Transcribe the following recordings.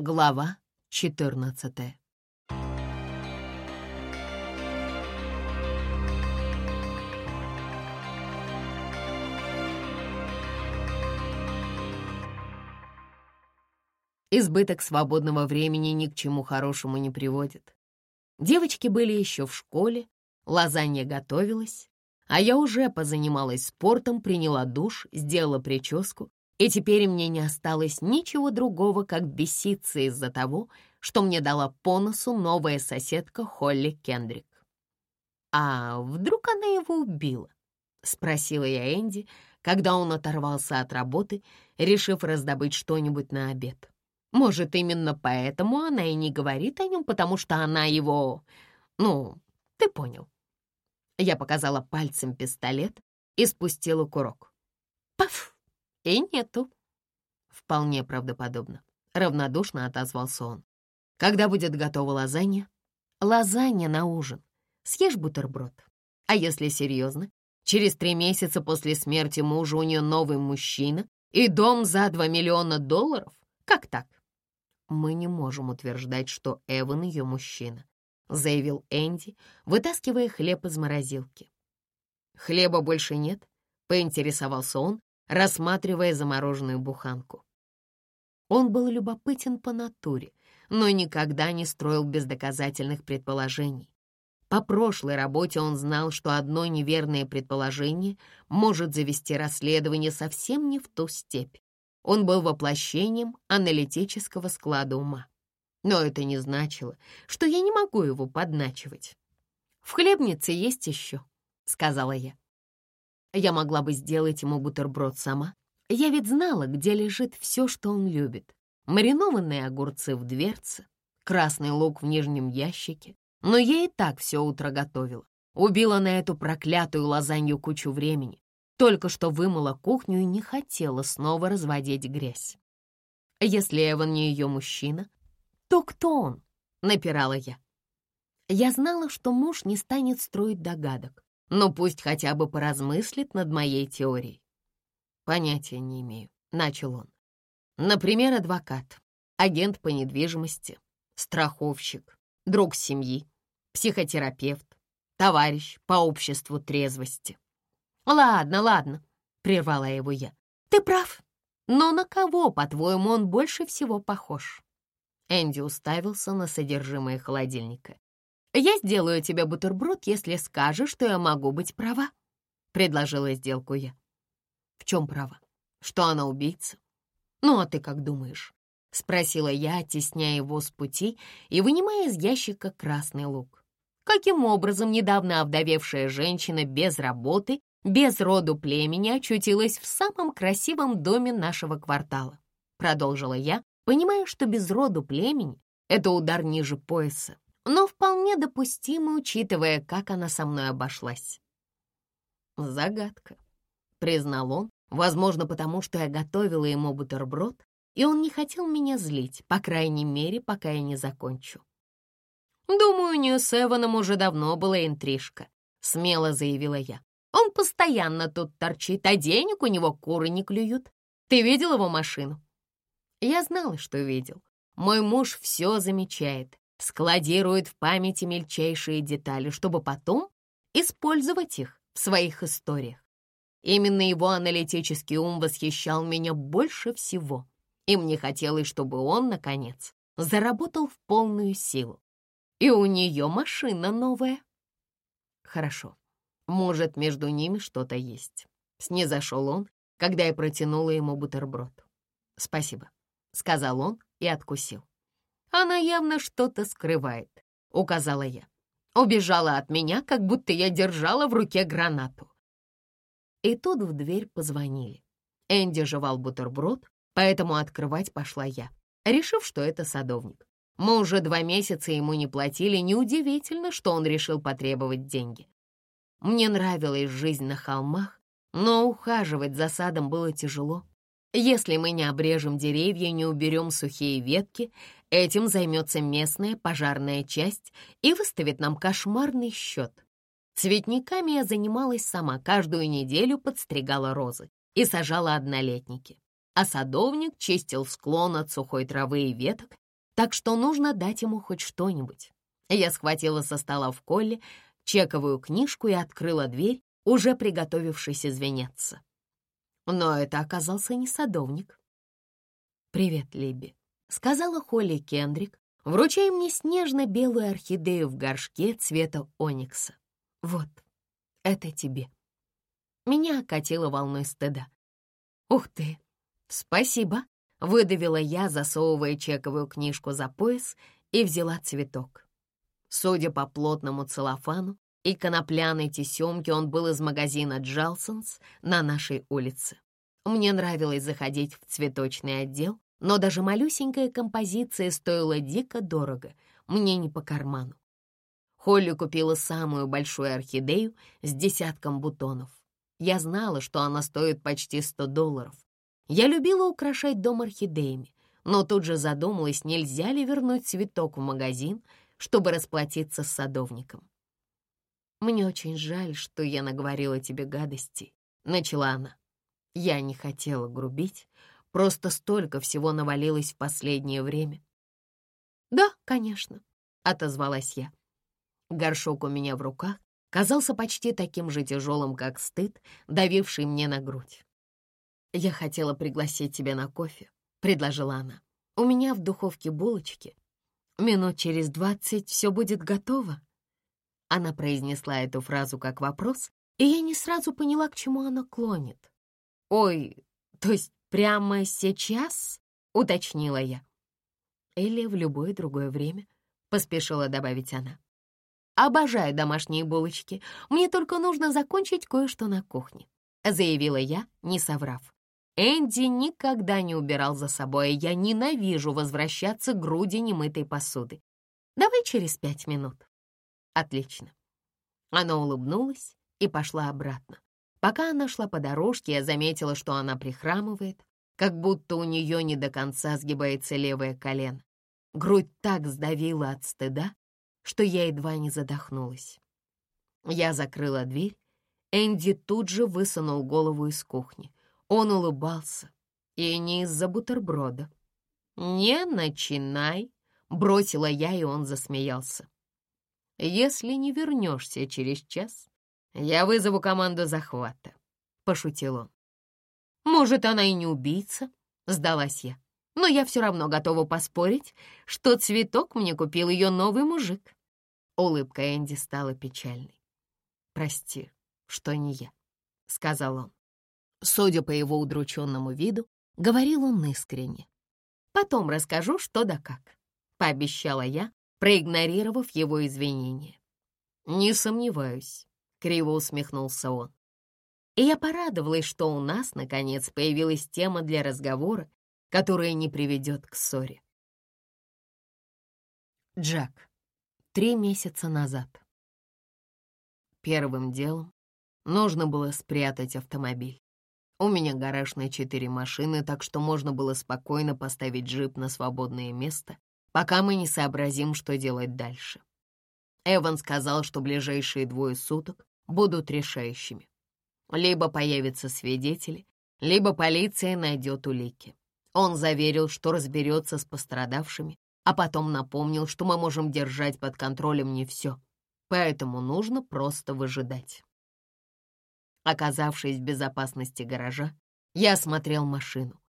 Глава 14 Избыток свободного времени ни к чему хорошему не приводит. Девочки были еще в школе, лазанья готовилась, а я уже позанималась спортом, приняла душ, сделала прическу, и теперь мне не осталось ничего другого, как беситься из-за того, что мне дала по носу новая соседка Холли Кендрик. «А вдруг она его убила?» — спросила я Энди, когда он оторвался от работы, решив раздобыть что-нибудь на обед. Может, именно поэтому она и не говорит о нем, потому что она его... Ну, ты понял. Я показала пальцем пистолет и спустила курок. Паф! И нету. Вполне правдоподобно. Равнодушно отозвался он. Когда будет готова лазанья? Лазанья на ужин. Съешь бутерброд. А если серьезно, через три месяца после смерти мужа у нее новый мужчина и дом за два миллиона долларов? Как так? «Мы не можем утверждать, что Эван ее мужчина», — заявил Энди, вытаскивая хлеб из морозилки. «Хлеба больше нет?» — поинтересовался он, рассматривая замороженную буханку. Он был любопытен по натуре, но никогда не строил бездоказательных предположений. По прошлой работе он знал, что одно неверное предположение может завести расследование совсем не в ту степь. Он был воплощением аналитического склада ума. Но это не значило, что я не могу его подначивать. «В хлебнице есть еще», — сказала я. Я могла бы сделать ему бутерброд сама. Я ведь знала, где лежит все, что он любит. Маринованные огурцы в дверце, красный лук в нижнем ящике. Но я и так все утро готовила. Убила на эту проклятую лазанью кучу времени. Только что вымыла кухню и не хотела снова разводить грязь. Если Эван не ее мужчина, то кто он? Напирала я. Я знала, что муж не станет строить догадок, но пусть хотя бы поразмыслит над моей теорией. Понятия не имею, начал он. Например, адвокат, агент по недвижимости, страховщик, друг семьи, психотерапевт, товарищ по обществу трезвости. «Ладно, ладно», — прервала его я. «Ты прав. Но на кого, по-твоему, он больше всего похож?» Энди уставился на содержимое холодильника. «Я сделаю тебе бутерброд, если скажешь, что я могу быть права», — предложила сделку я. «В чем права? Что она убийца?» «Ну, а ты как думаешь?» — спросила я, оттесняя его с пути и вынимая из ящика красный лук. Каким образом недавно овдовевшая женщина без работы без роду племени очутилась в самом красивом доме нашего квартала. Продолжила я, понимая, что без роду племени — это удар ниже пояса, но вполне допустимо, учитывая, как она со мной обошлась. Загадка, признал он, возможно, потому что я готовила ему бутерброд, и он не хотел меня злить, по крайней мере, пока я не закончу. «Думаю, у нее с Эваном уже давно была интрижка», — смело заявила я. Он постоянно тут торчит, а денег у него куры не клюют. Ты видел его машину?» Я знала, что видел. Мой муж все замечает, складирует в памяти мельчайшие детали, чтобы потом использовать их в своих историях. Именно его аналитический ум восхищал меня больше всего, и мне хотелось, чтобы он, наконец, заработал в полную силу. И у нее машина новая. Хорошо, может, между ними что-то есть. Снизошел он, когда я протянула ему бутерброд. «Спасибо», — сказал он и откусил. «Она явно что-то скрывает», — указала я. Убежала от меня, как будто я держала в руке гранату. И тут в дверь позвонили. Энди жевал бутерброд, поэтому открывать пошла я, решив, что это садовник. Мы уже два месяца ему не платили, неудивительно, что он решил потребовать деньги. Мне нравилась жизнь на холмах, но ухаживать за садом было тяжело. Если мы не обрежем деревья не уберем сухие ветки, этим займется местная пожарная часть и выставит нам кошмарный счет. Цветниками я занималась сама, каждую неделю подстригала розы и сажала однолетники. А садовник чистил склон от сухой травы и веток так что нужно дать ему хоть что-нибудь. Я схватила со стола в колле чековую книжку и открыла дверь, уже приготовившись извиняться. Но это оказался не садовник. «Привет, Либи», — сказала Холли Кендрик, вручая мне снежно-белую орхидею в горшке цвета оникса. «Вот, это тебе». Меня окатило волной стыда. «Ух ты! Спасибо!» — выдавила я, засовывая чековую книжку за пояс и взяла цветок. Судя по плотному целлофану и конопляной тесемке, он был из магазина «Джалсонс» на нашей улице. Мне нравилось заходить в цветочный отдел, но даже малюсенькая композиция стоила дико дорого, мне не по карману. Холли купила самую большую орхидею с десятком бутонов. Я знала, что она стоит почти 100 долларов. Я любила украшать дом орхидеями, но тут же задумалась, нельзя ли вернуть цветок в магазин, чтобы расплатиться с садовником. «Мне очень жаль, что я наговорила тебе гадостей», — начала она. Я не хотела грубить, просто столько всего навалилось в последнее время. «Да, конечно», — отозвалась я. Горшок у меня в руках казался почти таким же тяжелым, как стыд, давивший мне на грудь. «Я хотела пригласить тебя на кофе», — предложила она. «У меня в духовке булочки. Минут через двадцать все будет готово». Она произнесла эту фразу как вопрос, и я не сразу поняла, к чему она клонит. «Ой, то есть прямо сейчас?» — уточнила я. «Или в любое другое время», — поспешила добавить она. Обожаю домашние булочки. Мне только нужно закончить кое-что на кухне», — заявила я, не соврав. Энди никогда не убирал за собой, я ненавижу возвращаться к груди немытой посуды. Давай через пять минут. Отлично. Она улыбнулась и пошла обратно. Пока она шла по дорожке, я заметила, что она прихрамывает, как будто у нее не до конца сгибается левое колено. Грудь так сдавила от стыда, что я едва не задохнулась. Я закрыла дверь. Энди тут же высунул голову из кухни. Он улыбался, и не из-за бутерброда. «Не начинай!» — бросила я, и он засмеялся. «Если не вернешься через час, я вызову команду захвата», — пошутил он. «Может, она и не убийца?» — сдалась я. «Но я все равно готова поспорить, что цветок мне купил ее новый мужик». Улыбка Энди стала печальной. «Прости, что не я», — сказал он. Судя по его удрученному виду, говорил он искренне. «Потом расскажу, что да как», — пообещала я, проигнорировав его извинения. «Не сомневаюсь», — криво усмехнулся он. И я порадовалась, что у нас, наконец, появилась тема для разговора, которая не приведет к ссоре. Джек три месяца назад. Первым делом нужно было спрятать автомобиль. У меня гараж на четыре машины, так что можно было спокойно поставить джип на свободное место, пока мы не сообразим, что делать дальше. Эван сказал, что ближайшие двое суток будут решающими. Либо появятся свидетели, либо полиция найдет улики. Он заверил, что разберется с пострадавшими а потом напомнил, что мы можем держать под контролем не все, поэтому нужно просто выжидать. Оказавшись в безопасности гаража, я осмотрел машину.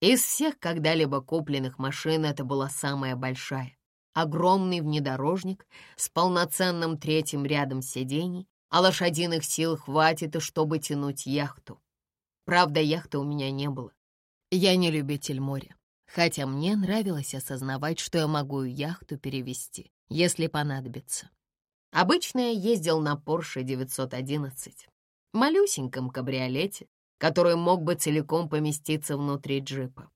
Из всех когда-либо купленных машин это была самая большая. Огромный внедорожник с полноценным третьим рядом сидений, а лошадиных сил хватит, чтобы тянуть яхту. Правда, яхты у меня не было. Я не любитель моря хотя мне нравилось осознавать, что я могу яхту перевести, если понадобится. Обычно я ездил на Porsche 911, малюсеньком кабриолете, который мог бы целиком поместиться внутри джипа.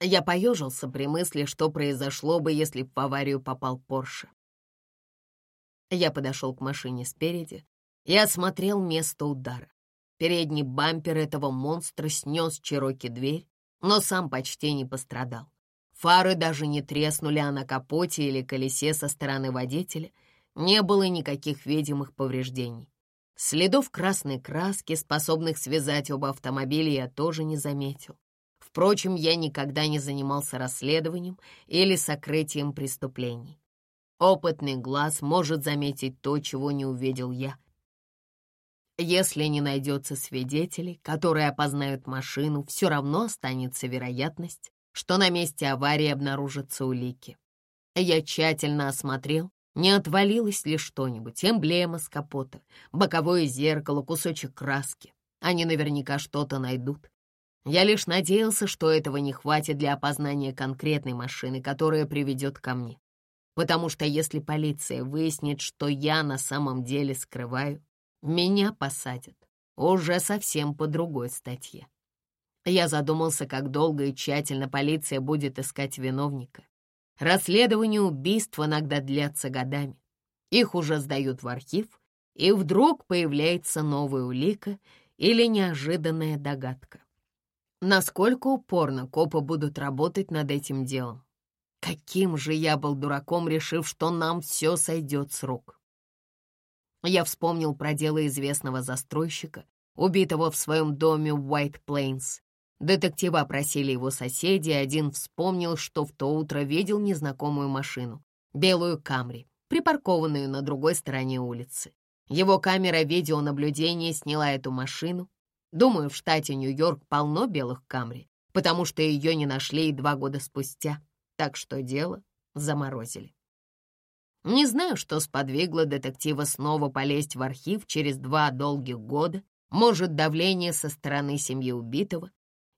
Я поежился при мысли, что произошло бы, если в аварию попал Порше. Я подошел к машине спереди и осмотрел место удара. Передний бампер этого монстра снес Чироки дверь, но сам почти не пострадал. Фары даже не треснули, а на капоте или колесе со стороны водителя не было никаких видимых повреждений. Следов красной краски, способных связать оба автомобиля, я тоже не заметил. Впрочем, я никогда не занимался расследованием или сокрытием преступлений. Опытный глаз может заметить то, чего не увидел я. Если не найдется свидетелей, которые опознают машину, все равно останется вероятность, что на месте аварии обнаружатся улики. Я тщательно осмотрел, не отвалилось ли что-нибудь, эмблема с капота, боковое зеркало, кусочек краски. Они наверняка что-то найдут. Я лишь надеялся, что этого не хватит для опознания конкретной машины, которая приведет ко мне. Потому что если полиция выяснит, что я на самом деле скрываю, меня посадят уже совсем по другой статье. Я задумался, как долго и тщательно полиция будет искать виновника. Расследования убийств иногда длятся годами. Их уже сдают в архив, и вдруг появляется новая улика или неожиданная догадка. Насколько упорно копы будут работать над этим делом? Каким же я был дураком, решив, что нам все сойдет с рук. Я вспомнил про дело известного застройщика, убитого в своем доме в Уайт Плейнс. Детектива опросили его соседи, один вспомнил, что в то утро видел незнакомую машину, белую Камри, припаркованную на другой стороне улицы. Его камера видеонаблюдения сняла эту машину. Думаю, в штате Нью-Йорк полно белых Камри, потому что ее не нашли и два года спустя, так что дело заморозили. Не знаю, что сподвигло детектива снова полезть в архив через два долгих года, может, давление со стороны семьи убитого,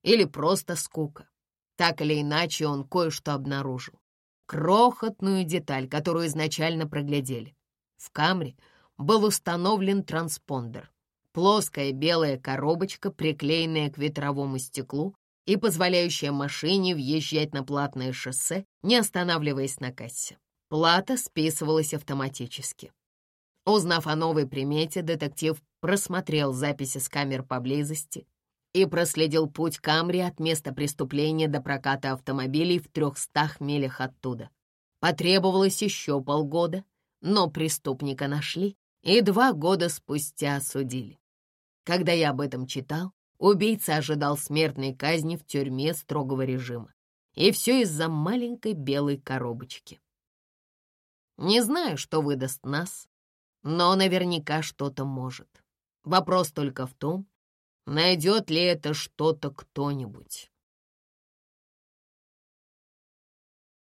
или просто скука. Так или иначе, он кое-что обнаружил. Крохотную деталь, которую изначально проглядели. В камере был установлен транспондер. Плоская белая коробочка, приклеенная к ветровому стеклу и позволяющая машине въезжать на платное шоссе, не останавливаясь на кассе. Плата списывалась автоматически. Узнав о новой примете, детектив просмотрел записи с камер поблизости и проследил путь Камри от места преступления до проката автомобилей в трехстах милях оттуда. Потребовалось еще полгода, но преступника нашли и два года спустя осудили. Когда я об этом читал, убийца ожидал смертной казни в тюрьме строгого режима. И все из-за маленькой белой коробочки. Не знаю, что выдаст нас, но наверняка что-то может. Вопрос только в том, найдет ли это что-то кто-нибудь.